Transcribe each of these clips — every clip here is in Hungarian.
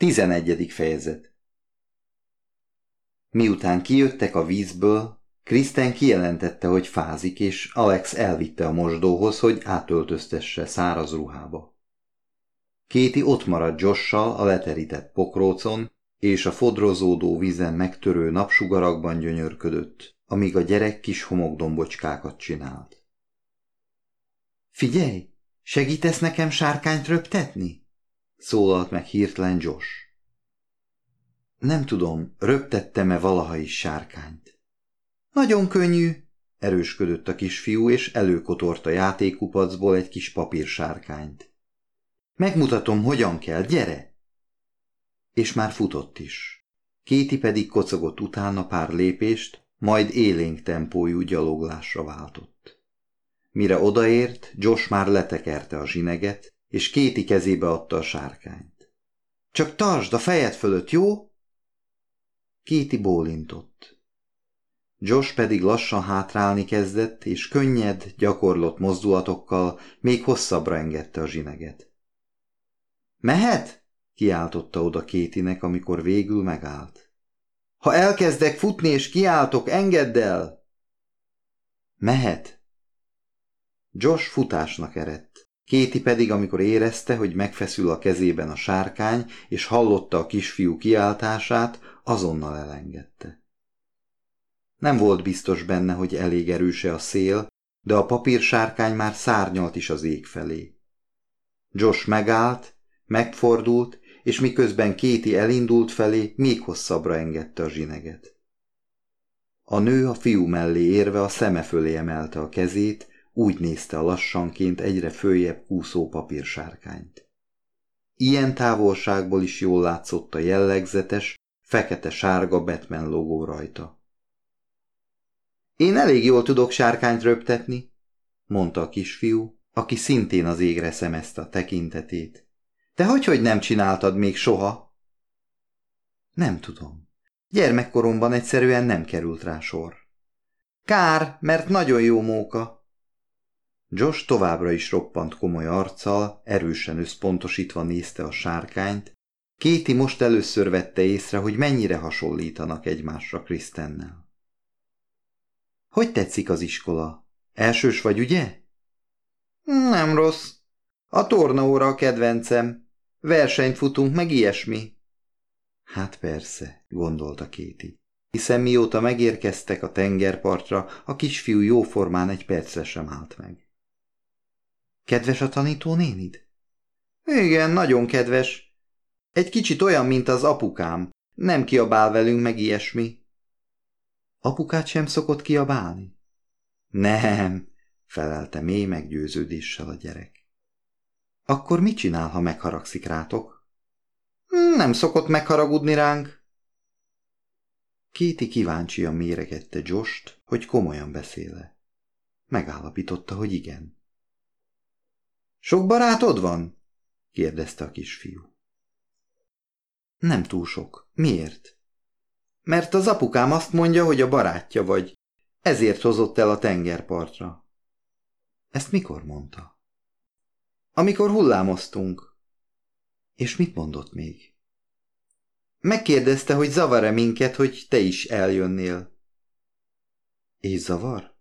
Tizenegyedik fejezet Miután kijöttek a vízből, Kristen kijelentette, hogy fázik, és Alex elvitte a mosdóhoz, hogy átöltöztesse száraz ruhába. Kéti ott maradt Jossal a leterített pokrócon, és a fodrozódó vízen megtörő napsugarakban gyönyörködött, amíg a gyerek kis homokdombocskákat csinált. Figyelj, segítesz nekem sárkányt röptetni? Szólalt meg hirtelen Josh. Nem tudom, röptettem-e valaha is sárkányt. Nagyon könnyű, erősködött a kisfiú, és előkotort a játékkupacból egy kis papírsárkányt. Megmutatom, hogyan kell, gyere! És már futott is. Kéti pedig kocogott utána pár lépést, majd élénk tempójú gyaloglásra váltott. Mire odaért, Josh már letekerte a zsineget, és kéti kezébe adta a sárkányt. Csak tartsd a fejed fölött, jó? Kéti bólintott. Josh pedig lassan hátrálni kezdett, és könnyed, gyakorlott mozdulatokkal még hosszabbra engedte a zsineget. Mehet? kiáltotta oda Kétinek, amikor végül megállt. Ha elkezdek futni és kiáltok, engedd el! Mehet. Josh futásnak eredt. Kéti pedig, amikor érezte, hogy megfeszül a kezében a sárkány, és hallotta a kisfiú kiáltását, azonnal elengedte. Nem volt biztos benne, hogy elég erőse a szél, de a papírsárkány már szárnyalt is az ég felé. Josh megállt, megfordult, és miközben Kéti elindult felé, még hosszabbra engedte a zsineget. A nő a fiú mellé érve a szeme fölé emelte a kezét, úgy nézte a lassanként egyre följebb kúszó papírsárkányt. Ilyen távolságból is jól látszott a jellegzetes, fekete-sárga Batman logó rajta. Én elég jól tudok sárkányt röptetni, mondta a kisfiú, aki szintén az égre szemezte a tekintetét. Te hogy, hogy nem csináltad még soha? Nem tudom. Gyermekkoromban egyszerűen nem került rá sor. Kár, mert nagyon jó móka. Josh továbbra is roppant komoly arccal, erősen összpontosítva nézte a sárkányt. Kéti most először vette észre, hogy mennyire hasonlítanak egymásra Krisztennel. Hogy tetszik az iskola? Elsős vagy, ugye? Nem rossz. A tornaóra a kedvencem. Versenyt futunk, meg ilyesmi. Hát persze, gondolta Kéti. Hiszen mióta megérkeztek a tengerpartra, a kisfiú jóformán egy percre sem állt meg. Kedves a tanító nénid? Igen, nagyon kedves. Egy kicsit olyan, mint az apukám. Nem kiabál velünk meg ilyesmi. Apukát sem szokott kiabálni? Nem, felelte mély meggyőződéssel a gyerek. Akkor mit csinál, ha megharagszik rátok? Nem szokott megharagudni ránk. Kéti kíváncsian méregette Jost, hogy komolyan beszéle. Megállapította, hogy igen. Sok barátod van? kérdezte a kisfiú. Nem túl sok. Miért? Mert az apukám azt mondja, hogy a barátja vagy. Ezért hozott el a tengerpartra. Ezt mikor mondta? Amikor hullámoztunk. És mit mondott még? Megkérdezte, hogy zavar-e minket, hogy te is eljönnél. És zavar?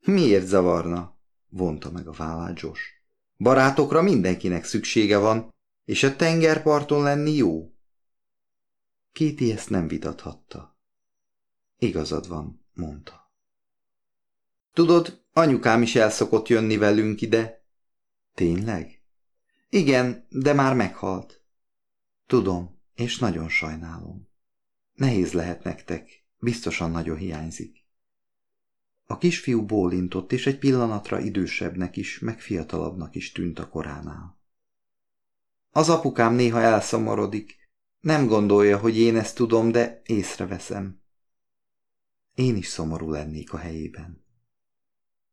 Miért zavarna? vonta meg a vállát Josh. Barátokra mindenkinek szüksége van, és a tengerparton lenni jó. Kéti ezt nem vitathatta. Igazad van, mondta. Tudod, anyukám is el jönni velünk ide. Tényleg? Igen, de már meghalt. Tudom, és nagyon sajnálom. Nehéz lehet nektek, biztosan nagyon hiányzik. A kisfiú bólintott, és egy pillanatra idősebbnek is, meg fiatalabbnak is tűnt a koránál. Az apukám néha elszomorodik. Nem gondolja, hogy én ezt tudom, de észreveszem. Én is szomorú lennék a helyében.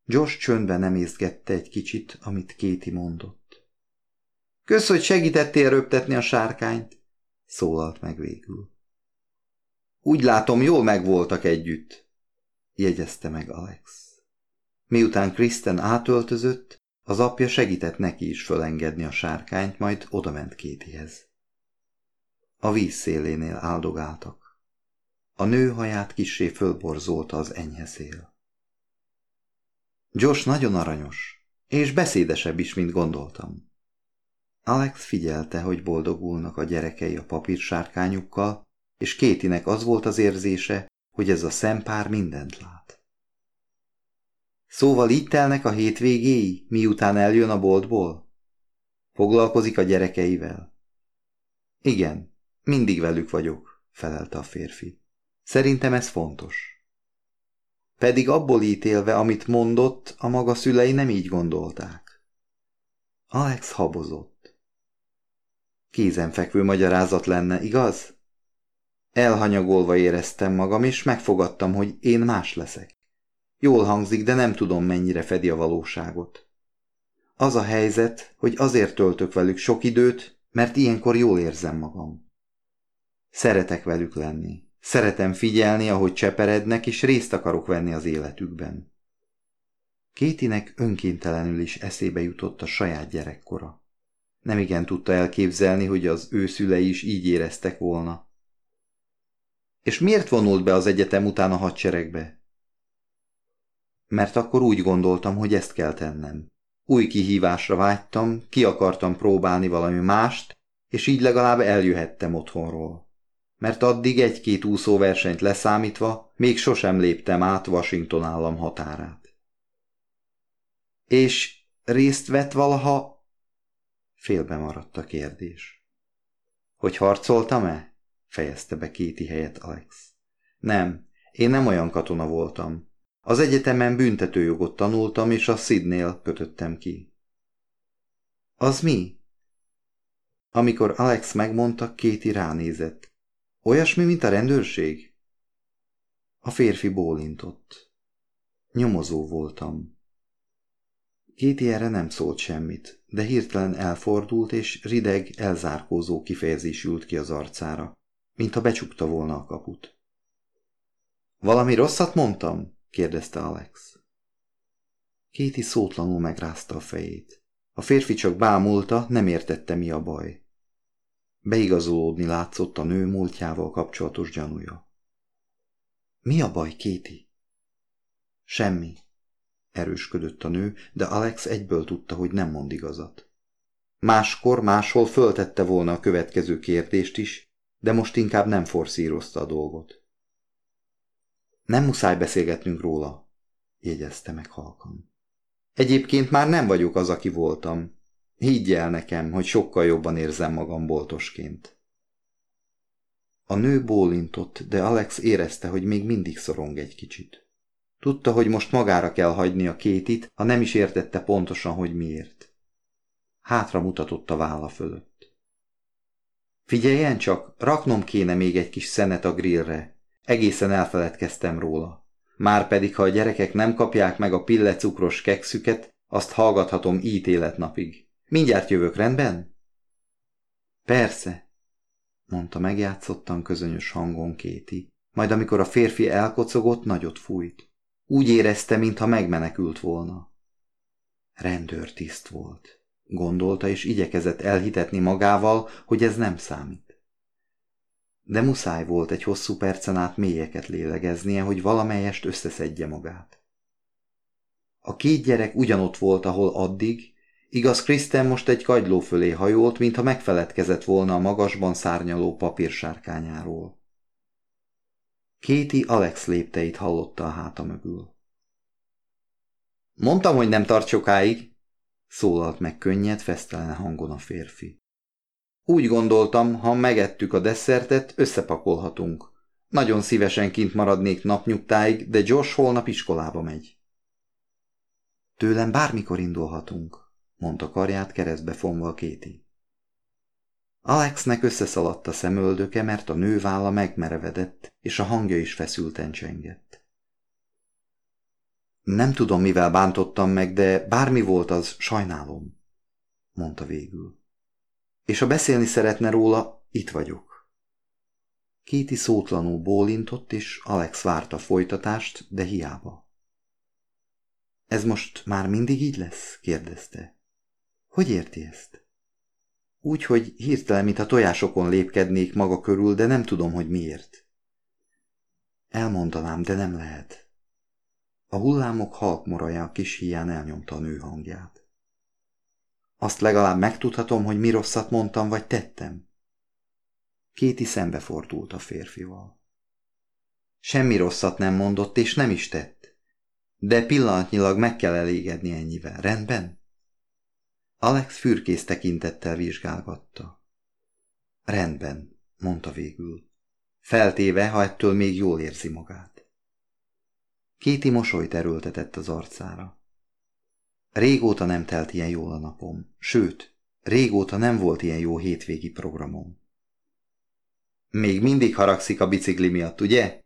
Josh csöndben nem észgette egy kicsit, amit Kéti mondott. Kösz, hogy segítettél röptetni a sárkányt, szólalt meg végül. Úgy látom, jól megvoltak együtt jegyezte meg Alex. Miután Kristen átöltözött, az apja segített neki is fölengedni a sárkányt, majd odament Kétihez. A víz szélénél áldogáltak. A nő haját kissé fölborzolta az enyhe szél. Josh nagyon aranyos, és beszédesebb is, mint gondoltam. Alex figyelte, hogy boldogulnak a gyerekei a papírsárkányukkal, és Kétinek az volt az érzése, hogy ez a szempár mindent lát. Szóval így telnek a hétvégéi, miután eljön a boltból? Foglalkozik a gyerekeivel? Igen, mindig velük vagyok, felelte a férfi. Szerintem ez fontos. Pedig abból ítélve, amit mondott, a maga szülei nem így gondolták. Alex habozott. Kézenfekvő magyarázat lenne, igaz? Elhanyagolva éreztem magam, és megfogadtam, hogy én más leszek. Jól hangzik, de nem tudom, mennyire fedi a valóságot. Az a helyzet, hogy azért töltök velük sok időt, mert ilyenkor jól érzem magam. Szeretek velük lenni. Szeretem figyelni, ahogy cseperednek, és részt akarok venni az életükben. Kétinek önkéntelenül is eszébe jutott a saját gyerekkora. Nem igen tudta elképzelni, hogy az ő szülei is így éreztek volna. És miért vonult be az egyetem után a hadseregbe? Mert akkor úgy gondoltam, hogy ezt kell tennem. Új kihívásra vágytam, ki akartam próbálni valami mást, és így legalább eljöhettem otthonról. Mert addig egy-két úszóversenyt leszámítva még sosem léptem át Washington állam határát. És részt vett valaha? Félbe maradt a kérdés. Hogy harcoltam-e? Fejezte be kéti helyet Alex. Nem, én nem olyan katona voltam. Az egyetemen büntetőjogot tanultam, és a Sidnél kötöttem ki. Az mi? Amikor Alex megmondta, Kéti ránézett. Olyasmi, mint a rendőrség? A férfi bólintott. Nyomozó voltam. Kéti erre nem szólt semmit, de hirtelen elfordult, és rideg, elzárkózó kifejezés ült ki az arcára mintha becsukta volna a kaput. Valami rosszat mondtam? kérdezte Alex. Kéti szótlanul megrázta a fejét. A férfi csak bámulta, nem értette mi a baj. Beigazolódni látszott a nő múltjával kapcsolatos gyanúja. Mi a baj, Kéti? Semmi. Erősködött a nő, de Alex egyből tudta, hogy nem mond igazat. Máskor, máshol föltette volna a következő kérdést is, de most inkább nem forszírozta a dolgot. Nem muszáj beszélgetnünk róla, jegyezte meg halkan. Egyébként már nem vagyok az, aki voltam. Higgy el nekem, hogy sokkal jobban érzem magam boltosként. A nő bólintott, de Alex érezte, hogy még mindig szorong egy kicsit. Tudta, hogy most magára kell hagyni a kétit, ha nem is értette pontosan, hogy miért. Hátra mutatott a válla fölött. Figyeljen csak, raknom kéne még egy kis szenet a grillre. Egészen elfeledkeztem róla. Márpedig, ha a gyerekek nem kapják meg a pillecukros kekszüket, azt hallgathatom ítéletnapig. Mindjárt jövök, rendben? Persze, mondta megjátszottan közönyös hangon Kéti. Majd amikor a férfi elkocogott, nagyot fújt. Úgy érezte, mintha megmenekült volna. Rendőrtiszt volt gondolta, és igyekezett elhitetni magával, hogy ez nem számít. De muszáj volt egy hosszú percen át mélyeket lélegeznie, hogy valamelyest összeszedje magát. A két gyerek ugyanott volt, ahol addig, igaz Kristen most egy kagyló fölé hajolt, mintha megfeledkezett volna a magasban szárnyaló papírsárkányáról. Kéti Alex lépteit hallotta a háta mögül. Mondtam, hogy nem tart sokáig, szólalt meg könnyed, fesztelen hangon a férfi. Úgy gondoltam, ha megettük a desszertet, összepakolhatunk. Nagyon szívesen kint maradnék napnyugtáig, de Josh holnap iskolába megy. Tőlem bármikor indulhatunk, mondta karját keresztbe fonva Kéti. Alexnek összeszaladt a szemöldöke, mert a nőválla megmerevedett, és a hangja is feszülten csengett. Nem tudom, mivel bántottam meg, de bármi volt az, sajnálom, mondta végül. És ha beszélni szeretne róla, itt vagyok. Kéti szótlanul bólintott, és Alex várta folytatást, de hiába. Ez most már mindig így lesz? kérdezte. Hogy érti ezt? Úgy, hogy hirtelen, mint a tojásokon lépkednék maga körül, de nem tudom, hogy miért. Elmondanám, de nem lehet. A hullámok halk moraja kis híján elnyomta a nő hangját. Azt legalább megtudhatom, hogy mi rosszat mondtam vagy tettem. Kéti szembefordult a férfival. Semmi rosszat nem mondott, és nem is tett. De pillanatnyilag meg kell elégedni ennyivel, rendben? Alex fürkész tekintettel vizsgálgatta. Rendben, mondta végül. Feltéve, ha ettől még jól érzi magát. Kéti mosolyt erőltetett az arcára. Régóta nem telt ilyen jól a napom, sőt, régóta nem volt ilyen jó hétvégi programom. Még mindig haragszik a bicikli miatt, ugye?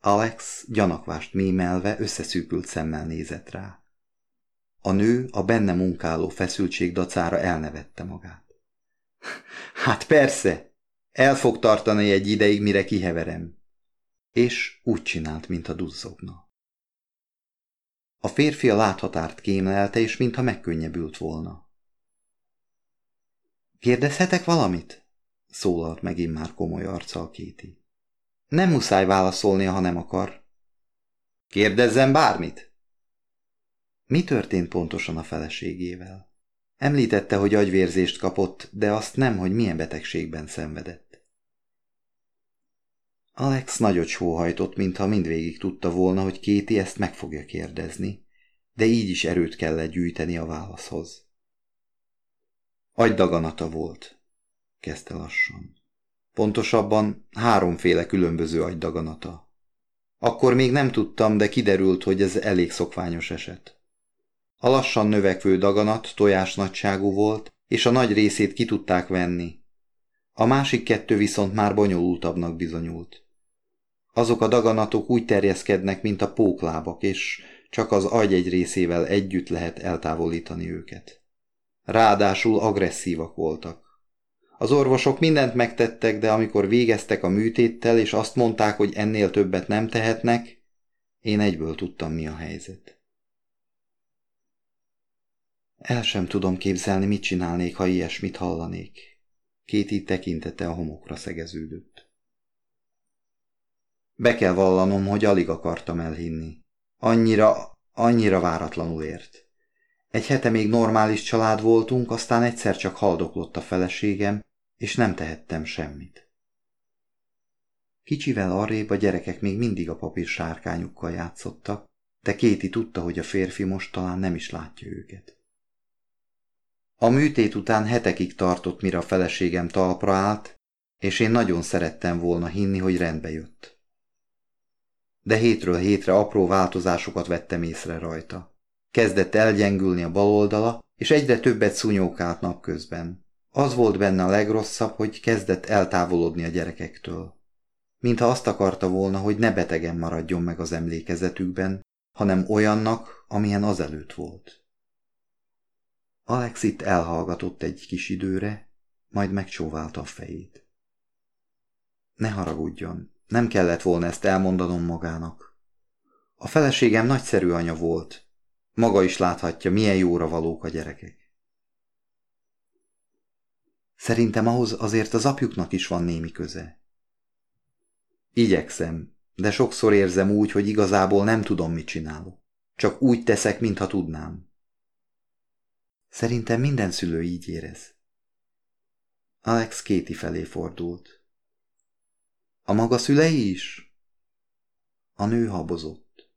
Alex gyanakvást mémelve összeszűkült szemmel nézett rá. A nő a benne munkáló feszültség dacára elnevette magát. Hát persze, el fog tartani egy ideig, mire kiheverem. És úgy csinált, mint a duzzogna. A férfi a láthatárt kémlelte, és mintha megkönnyebbült volna. Kérdezhetek valamit? szólalt megint már komoly arccal Kéti. Nem muszáj válaszolnia, ha nem akar. Kérdezzen bármit? Mi történt pontosan a feleségével? Említette, hogy agyvérzést kapott, de azt nem, hogy milyen betegségben szenvedett. Alex nagyot sóhajtott, mintha mindvégig tudta volna, hogy Kéti ezt meg fogja kérdezni, de így is erőt kellett gyűjteni a válaszhoz. Agydaganata volt, kezdte lassan. Pontosabban háromféle különböző agydaganata. Akkor még nem tudtam, de kiderült, hogy ez elég szokványos eset. A lassan növekvő daganat tojás nagyságú volt, és a nagy részét ki tudták venni. A másik kettő viszont már bonyolultabbnak bizonyult. Azok a daganatok úgy terjeszkednek, mint a póklábak, és csak az agy egy részével együtt lehet eltávolítani őket. Ráadásul agresszívak voltak. Az orvosok mindent megtettek, de amikor végeztek a műtéttel, és azt mondták, hogy ennél többet nem tehetnek, én egyből tudtam, mi a helyzet. El sem tudom képzelni, mit csinálnék, ha ilyesmit hallanék. Kéti tekintete a homokra szegeződött. Be kell vallanom, hogy alig akartam elhinni. Annyira, annyira váratlanul ért. Egy hete még normális család voltunk, aztán egyszer csak haldoklott a feleségem, és nem tehettem semmit. Kicsivel arrébb a gyerekek még mindig a papír sárkányukkal játszottak, de Kéti tudta, hogy a férfi most talán nem is látja őket. A műtét után hetekig tartott, mire a feleségem talpra állt, és én nagyon szerettem volna hinni, hogy rendbe jött. De hétről hétre apró változásokat vettem észre rajta. Kezdett elgyengülni a baloldala, és egyre többet szúnyókált napközben. Az volt benne a legrosszabb, hogy kezdett eltávolodni a gyerekektől. Mintha azt akarta volna, hogy ne betegen maradjon meg az emlékezetükben, hanem olyannak, amilyen azelőtt volt. Alex itt elhallgatott egy kis időre, majd megcsóválta a fejét. Ne haragudjon, nem kellett volna ezt elmondanom magának. A feleségem nagyszerű anya volt, maga is láthatja, milyen jóra valók a gyerekek. Szerintem ahhoz azért az apjuknak is van némi köze. Igyekszem, de sokszor érzem úgy, hogy igazából nem tudom, mit csinálok. Csak úgy teszek, mintha tudnám. Szerintem minden szülő így érez. Alex Kéti felé fordult. A maga szülei is? A nő habozott.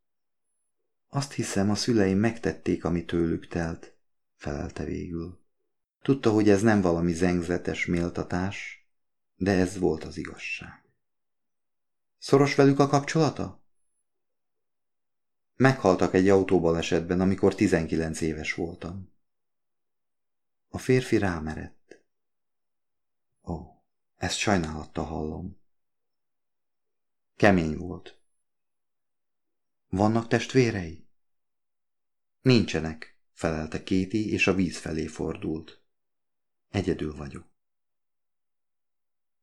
Azt hiszem, a szüleim megtették, ami tőlük telt, felelte végül. Tudta, hogy ez nem valami zengzetes méltatás, de ez volt az igazság. Szoros velük a kapcsolata? Meghaltak egy autóbalesetben, amikor 19 éves voltam. A férfi rámerett. Ó, ezt sajnálattal hallom. Kemény volt. Vannak testvérei? Nincsenek, felelte Kéti, és a víz felé fordult. Egyedül vagyok.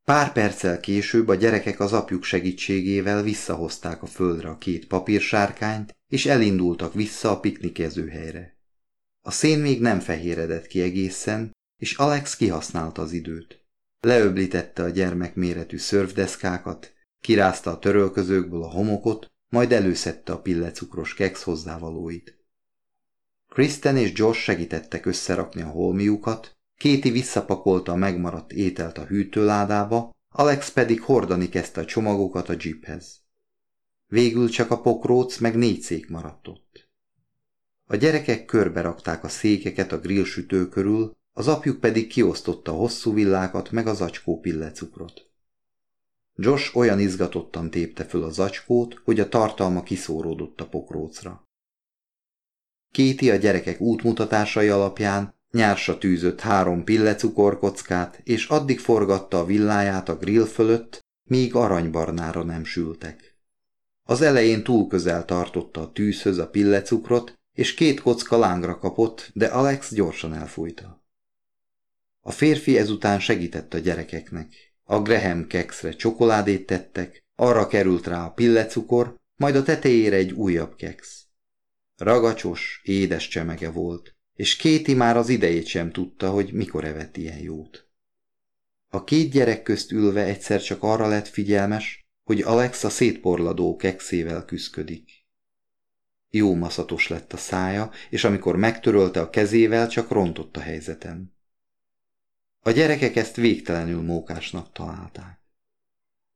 Pár perccel később a gyerekek az apjuk segítségével visszahozták a földre a két papírsárkányt, és elindultak vissza a piknikezőhelyre. A szén még nem fehéredett ki egészen, és Alex kihasználta az időt. Leöblítette a gyermek méretű szörfdeszkákat, kirázta a törölközőkből a homokot, majd előszedte a pillecukros keksz hozzávalóit. Kristen és Josh segítettek összerakni a holmiukat, Kéti visszapakolta a megmaradt ételt a hűtőládába, Alex pedig hordani kezdte a csomagokat a jeephez. Végül csak a pokróc meg négy szék maradt ott. A gyerekek körbe rakták a székeket a grillsütő körül, az apjuk pedig kiosztotta a hosszú villákat meg az acskó pillecukrot. Josh olyan izgatottan tépte föl a zacskót, hogy a tartalma kiszóródott a pokrócra. Kéti a gyerekek útmutatásai alapján nyársa tűzött három pillecukorkockát, és addig forgatta a villáját a grill fölött, míg aranybarnára nem sültek. Az elején túl közel tartotta a tűzhöz a pillecukrot, és két kocka lángra kapott, de Alex gyorsan elfújta. A férfi ezután segített a gyerekeknek. A Graham kekszre csokoládét tettek, arra került rá a pillecukor, majd a tetejére egy újabb keksz. Ragacsos, édes csemege volt, és Kéti már az idejét sem tudta, hogy mikor evett ilyen jót. A két gyerek közt ülve egyszer csak arra lett figyelmes, hogy Alex a szétporladó kekszével küszködik. Jó maszatos lett a szája, és amikor megtörölte a kezével, csak rontott a helyzeten. A gyerekek ezt végtelenül mókásnak találták.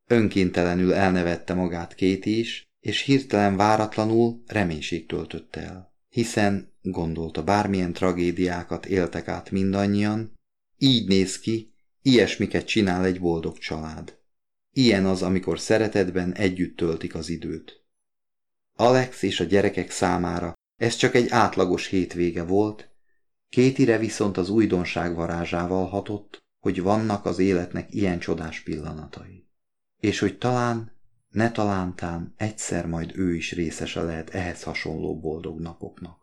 Önkéntelenül elnevette magát Kéti is, és hirtelen váratlanul reménység töltötte el. Hiszen, gondolta, bármilyen tragédiákat éltek át mindannyian, így néz ki, ilyesmiket csinál egy boldog család. Ilyen az, amikor szeretetben együtt töltik az időt. Alex és a gyerekek számára ez csak egy átlagos hétvége volt, Kétire viszont az újdonság varázsával hatott, hogy vannak az életnek ilyen csodás pillanatai. És hogy talán, ne talántán egyszer majd ő is részese lehet ehhez hasonló boldog napoknak.